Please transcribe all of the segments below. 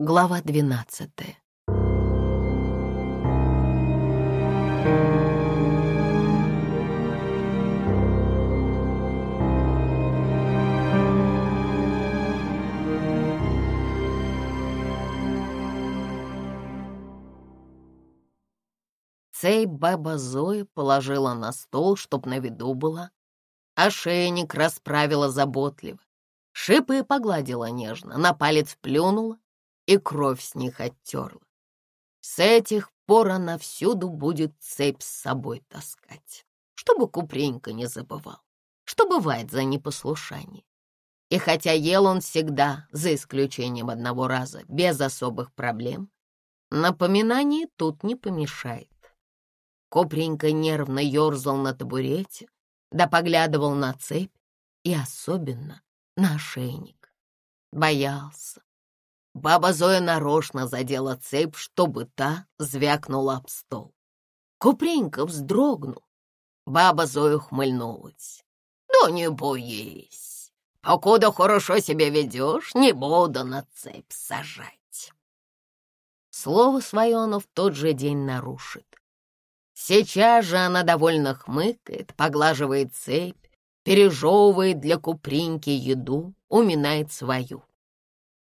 Глава двенадцатая. Цей баба Зоя положила на стол, чтоб на виду была. Ошейник расправила заботливо. Шипы погладила нежно, на палец плюнула и кровь с них оттерла. С этих пор она всюду будет цепь с собой таскать, чтобы Купренька не забывал, что бывает за непослушание. И хотя ел он всегда, за исключением одного раза, без особых проблем, напоминание тут не помешает. Купренька нервно ерзал на табурете, да поглядывал на цепь и особенно на ошейник. Боялся, Баба Зоя нарочно задела цепь, чтобы та звякнула об стол. Купренька вздрогнул. Баба Зоя ухмыльнулась. «Да не боись. Покуда хорошо себя ведешь, не буду на цепь сажать». Слово свое оно в тот же день нарушит. Сейчас же она довольно хмыкает, поглаживает цепь, пережевывает для Купринки еду, уминает свою.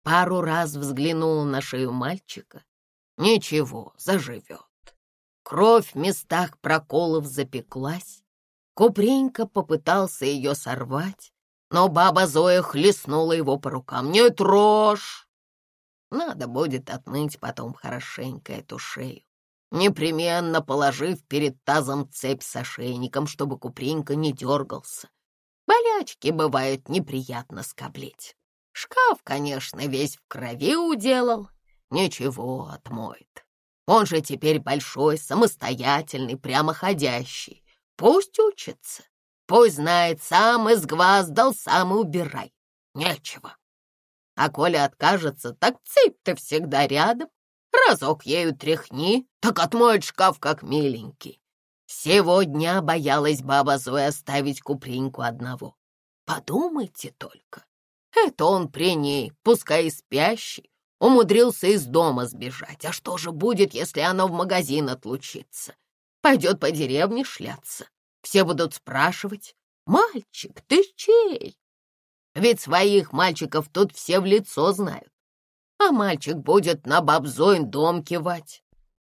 Пару раз взглянула на шею мальчика. Ничего, заживет. Кровь в местах проколов запеклась. Купренька попытался ее сорвать, но баба Зоя хлестнула его по рукам. «Не трожь!» Надо будет отмыть потом хорошенько эту шею, непременно положив перед тазом цепь с ошейником, чтобы Купренька не дергался. Болячки бывают неприятно скоблить. Шкаф, конечно, весь в крови уделал. Ничего, отмоет. Он же теперь большой, самостоятельный, прямоходящий. Пусть учится. Пусть знает, сам изгваздал, сам и убирай. Нечего. А коли откажется, так цепь-то всегда рядом. Разок ею тряхни, так отмоет шкаф, как миленький. Сегодня боялась баба Зоя оставить Купринку одного. Подумайте только, это он при ней, пускай и спящий, умудрился из дома сбежать. А что же будет, если она в магазин отлучится? Пойдет по деревне шляться. Все будут спрашивать, «Мальчик, ты чей?» Ведь своих мальчиков тут все в лицо знают. А мальчик будет на бабзоин дом кивать.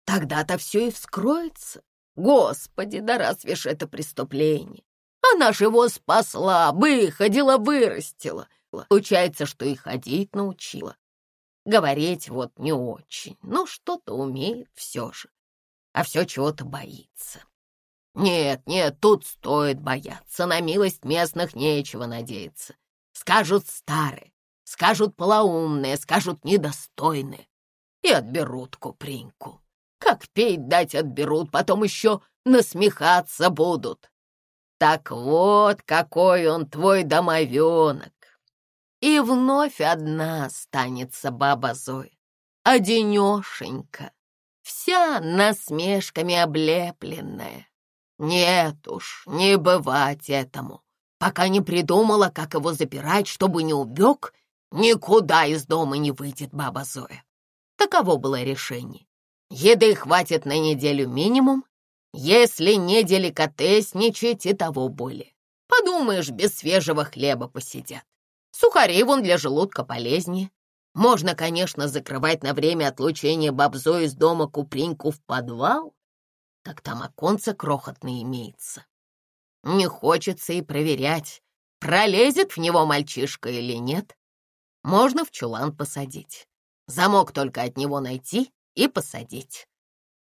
Тогда-то все и вскроется. Господи, да разве ж это преступление? Она же его спасла, выходила, вырастила. Получается, что и ходить научила. Говорить вот не очень, но что-то умеет все же. А все чего-то боится. Нет, нет, тут стоит бояться, на милость местных нечего надеяться. Скажут старые, скажут полоумные, скажут недостойные. И отберут купринку. Как петь дать отберут, потом еще насмехаться будут. Так вот, какой он твой домовенок. И вновь одна останется баба Зоя, одинешенька, вся насмешками облепленная. Нет уж, не бывать этому. Пока не придумала, как его запирать, чтобы не убег, никуда из дома не выйдет баба Зоя. Таково было решение. Еды хватит на неделю минимум, если не деликатесничать и того более. Подумаешь, без свежего хлеба посидят. Сухари вон для желудка полезнее. Можно, конечно, закрывать на время отлучения бабзо из дома купринку в подвал, так там оконце крохотное имеется. Не хочется и проверять, пролезет в него мальчишка или нет. Можно в чулан посадить. Замок только от него найти и посадить.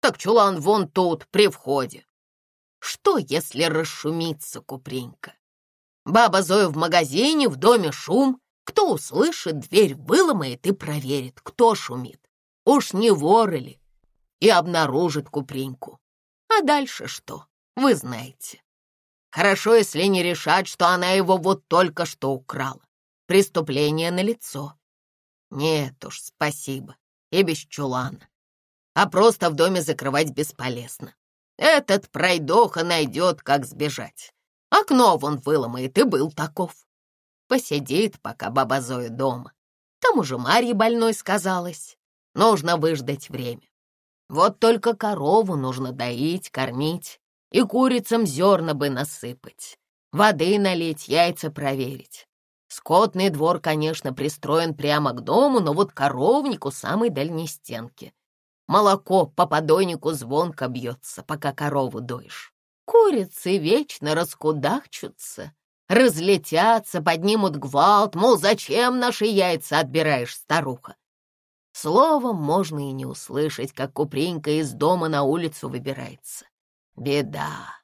Так чулан вон тут, при входе. Что, если расшумится купринка? Баба Зоя в магазине, в доме шум. Кто услышит, дверь выломает и проверит, кто шумит. Уж не вор ли? И обнаружит Купринку. А дальше что, вы знаете. Хорошо, если не решат, что она его вот только что украла. Преступление на лицо. Нет уж, спасибо. И без чулана. А просто в доме закрывать бесполезно. Этот пройдоха найдет, как сбежать. Окно вон выломает, и был таков. Посидит, пока баба Зоя дома. Там уже Марья больной сказалась. Нужно выждать время. Вот только корову нужно доить, кормить, и курицам зерна бы насыпать, воды налить, яйца проверить. Скотный двор, конечно, пристроен прямо к дому, но вот коровник у самой дальней стенки. Молоко по подойнику звонко бьется, пока корову доишь. Курицы вечно раскудахчутся, разлетятся, поднимут гвалт, мол, зачем наши яйца отбираешь, старуха? Словом, можно и не услышать, как Купринка из дома на улицу выбирается. Беда,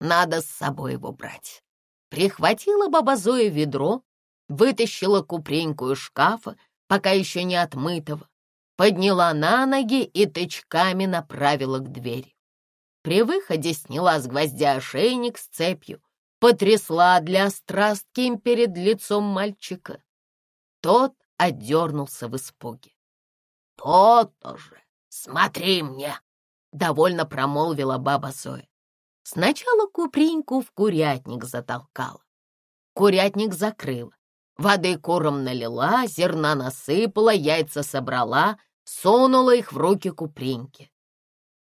надо с собой его брать. Прихватила баба Зоя ведро, вытащила Купринку из шкафа, пока еще не отмытого, подняла на ноги и тычками направила к двери. При выходе сняла с гвоздя ошейник с цепью, потрясла для страстки им перед лицом мальчика. Тот отдернулся в испуге. «То-то же! Смотри мне!» — довольно промолвила баба Зоя. Сначала куприньку в курятник затолкала. Курятник закрыла, воды куром налила, зерна насыпала, яйца собрала, сунула их в руки куприньки.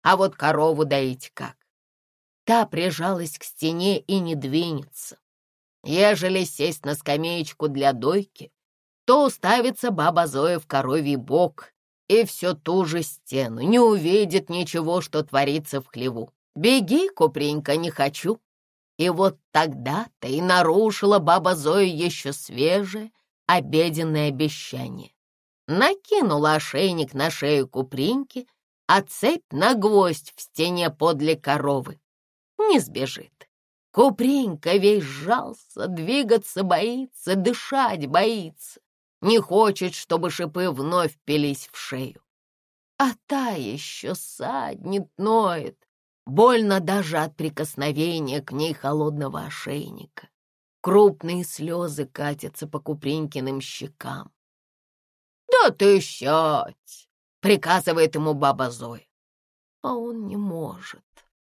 А вот корову доить как? Та прижалась к стене и не двинется. Ежели сесть на скамеечку для дойки, то уставится баба Зоя в коровий бок и все ту же стену, не увидит ничего, что творится в хлеву. Беги, Купренька, не хочу. И вот тогда-то и нарушила баба Зоя еще свежее обеденное обещание. Накинула ошейник на шею Купреньки, а цепь на гвоздь в стене подле коровы. Не сбежит. Купренька весь сжался, двигаться боится, дышать боится не хочет, чтобы шипы вновь пились в шею. А та еще саднет, ноет, больно даже от прикосновения к ней холодного ошейника. Крупные слезы катятся по Купринькиным щекам. «Да ты сядь!» — приказывает ему баба Зоя. А он не может,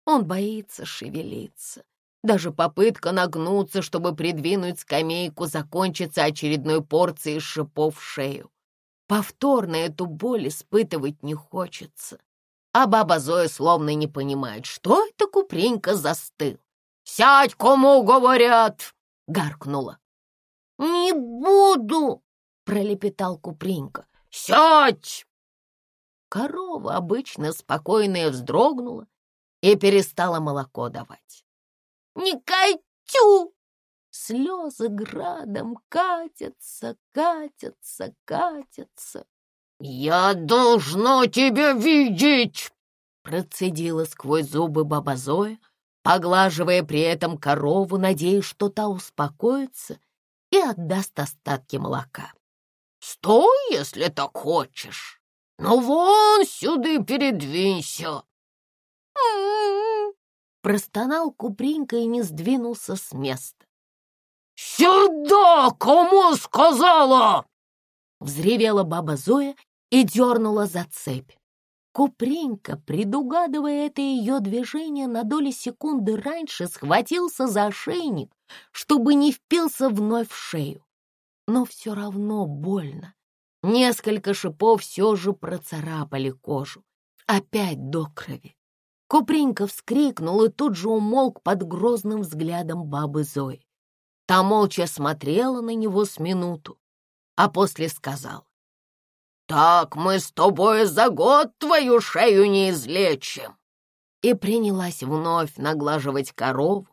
он боится шевелиться. Даже попытка нагнуться, чтобы придвинуть скамейку, закончится очередной порцией шипов в шею. Повторно эту боль испытывать не хочется. А баба Зоя словно не понимает, что это Купринка застыл. «Сядь, кому говорят!» — гаркнула. «Не буду!» — пролепетал Купринка. «Сядь!» Корова, обычно спокойная, вздрогнула и перестала молоко давать. Не катю!» Слезы градом катятся, катятся, катятся. «Я должна тебя видеть!» Процедила сквозь зубы баба Зоя, поглаживая при этом корову, надеясь, что та успокоится и отдаст остатки молока. «Стой, если так хочешь! Ну вон сюда передвинься!» Простонал Купринка и не сдвинулся с места. «Сюда! Кому сказала?» Взревела баба Зоя и дернула за цепь. Купринка, предугадывая это ее движение, на доли секунды раньше схватился за ошейник, чтобы не впился вновь в шею. Но все равно больно. Несколько шипов все же процарапали кожу. Опять до крови. Купринка вскрикнул и тут же умолк под грозным взглядом бабы Зои. Та молча смотрела на него с минуту, а после сказала. «Так мы с тобой за год твою шею не излечим!» И принялась вновь наглаживать корову,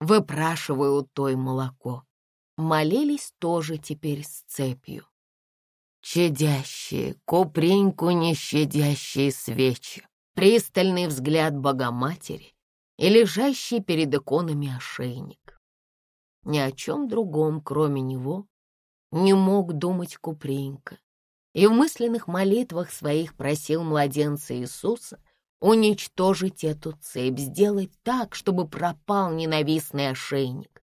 выпрашивая у той молоко. Молились тоже теперь с цепью. Чадящие, купринку нещадящие свечи пристальный взгляд Богоматери и лежащий перед иконами ошейник. Ни о чем другом, кроме него, не мог думать Купринка, и в мысленных молитвах своих просил младенца Иисуса уничтожить эту цепь, сделать так, чтобы пропал ненавистный ошейник.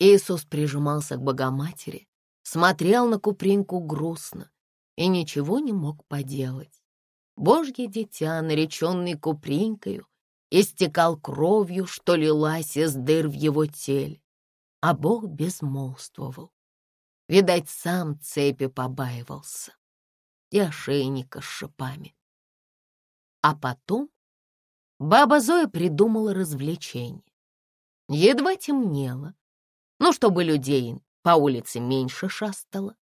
Иисус прижимался к Богоматери, смотрел на Купринку грустно и ничего не мог поделать. Божье дитя, нареченный Купринкою, истекал кровью, что лилась из дыр в его теле, а Бог безмолвствовал. Видать, сам цепи побаивался. и ошейника с шипами. А потом баба Зоя придумала развлечение. Едва темнело, но чтобы людей по улице меньше шастало,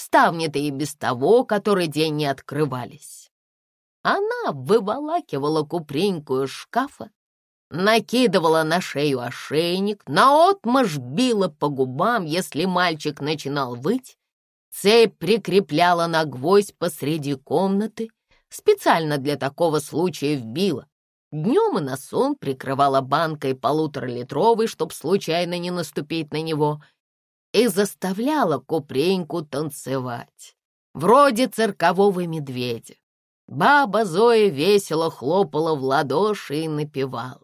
ставни-то и без того, который день не открывались. Она выволакивала купреньку из шкафа, накидывала на шею ошейник, наотмашь била по губам, если мальчик начинал выть, цепь прикрепляла на гвоздь посреди комнаты, специально для такого случая вбила. Днем и на сон прикрывала банкой полуторалитровой, чтоб случайно не наступить на него, и заставляла Купреньку танцевать, вроде циркового медведя. Баба Зоя весело хлопала в ладоши и напевала.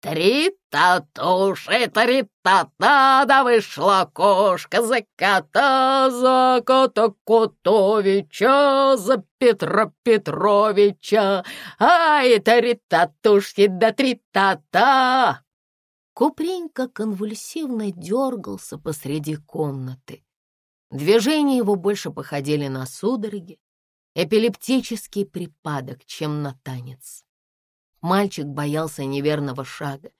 Три татуши, три та-та, да вышла кошка за кота, за кота Котовича, за Петра Петровича. Ай, три татушки, да три та-та. Купренька конвульсивно дергался посреди комнаты. Движения его больше походили на судороги, эпилептический припадок, чем на танец. Мальчик боялся неверного шага,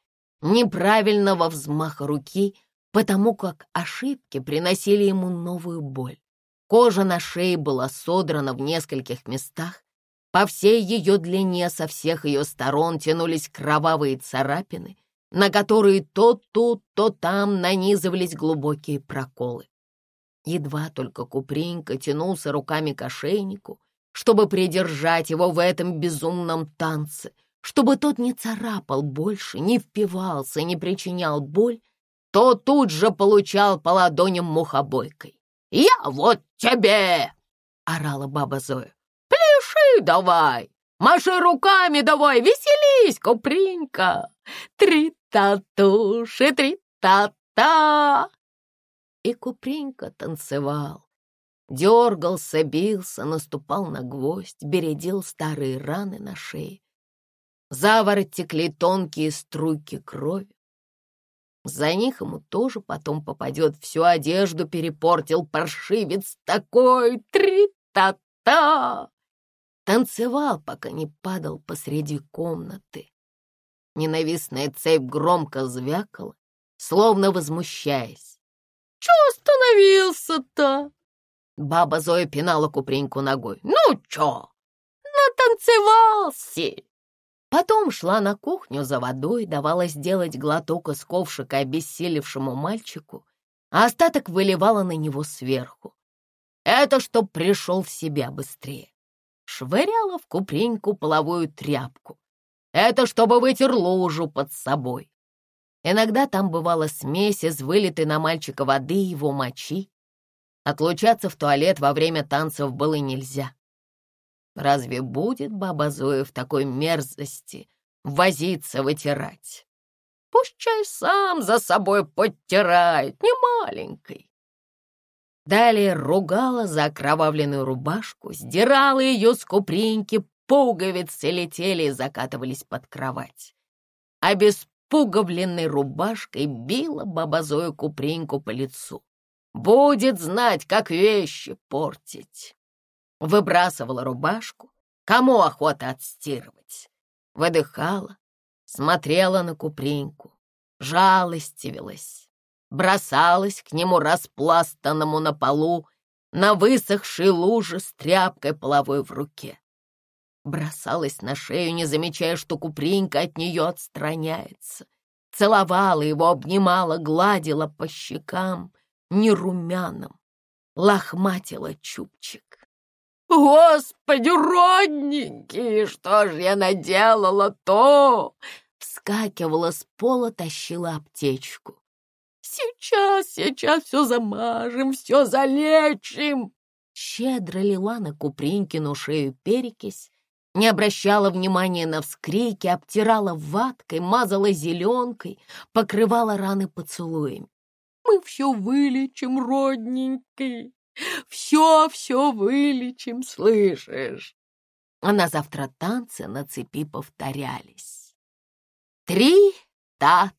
неправильного взмаха руки, потому как ошибки приносили ему новую боль. Кожа на шее была содрана в нескольких местах, по всей ее длине со всех ее сторон тянулись кровавые царапины, на которые то тут, то там нанизывались глубокие проколы. Едва только Купренька тянулся руками к ошейнику, чтобы придержать его в этом безумном танце — чтобы тот не царапал больше, не впивался, не причинял боль, то тут же получал по ладоням мухобойкой. «Я вот тебе!» — орала баба Зоя. «Пляши давай! Маши руками давай! Веселись, Купринка! Три татуши, три та-та!» И Купринка танцевал. Дергался, бился, наступал на гвоздь, бередил старые раны на шее. За ворот текли тонкие струйки крови. За них ему тоже потом попадет, всю одежду перепортил паршивец такой, три-та-та! Танцевал, пока не падал посреди комнаты. Ненавистная цепь громко звякала, словно возмущаясь. «Чё остановился-то?» Баба Зоя пинала Купреньку ногой. «Ну чё? Натанцевался!» Потом шла на кухню за водой, давала сделать глоток из ковшика обессилевшему мальчику, а остаток выливала на него сверху. Это чтоб пришел в себя быстрее. Швыряла в купреньку половую тряпку. Это чтобы вытер лужу под собой. Иногда там бывала смесь из вылитой на мальчика воды и его мочи. Отлучаться в туалет во время танцев было нельзя. Разве будет баба Зоя в такой мерзости возиться вытирать? Пусть чай сам за собой подтирает, не маленькой. Далее ругала за окровавленную рубашку, сдирала ее с купринки, пуговицы летели и закатывались под кровать. А без пуговленной рубашкой била баба Зоя купринку по лицу. Будет знать, как вещи портить выбрасывала рубашку, кому охота отстирывать. Выдыхала, смотрела на Купринку, жалостивилась, бросалась к нему распластанному на полу, на высохшей луже с тряпкой половой в руке. Бросалась на шею, не замечая, что Купринка от нее отстраняется. Целовала его, обнимала, гладила по щекам, нерумяным, лохматила чубчик. «Господи, родненький, что ж я наделала-то?» Вскакивала с пола, тащила аптечку. «Сейчас, сейчас все замажем, все залечим!» Щедро лила на Купринкину шею перекись, не обращала внимания на вскрики, обтирала ваткой, мазала зеленкой, покрывала раны поцелуями. «Мы все вылечим, родненький!» Все-все вылечим, слышишь? А на завтра танцы на цепи повторялись. Три-та-та.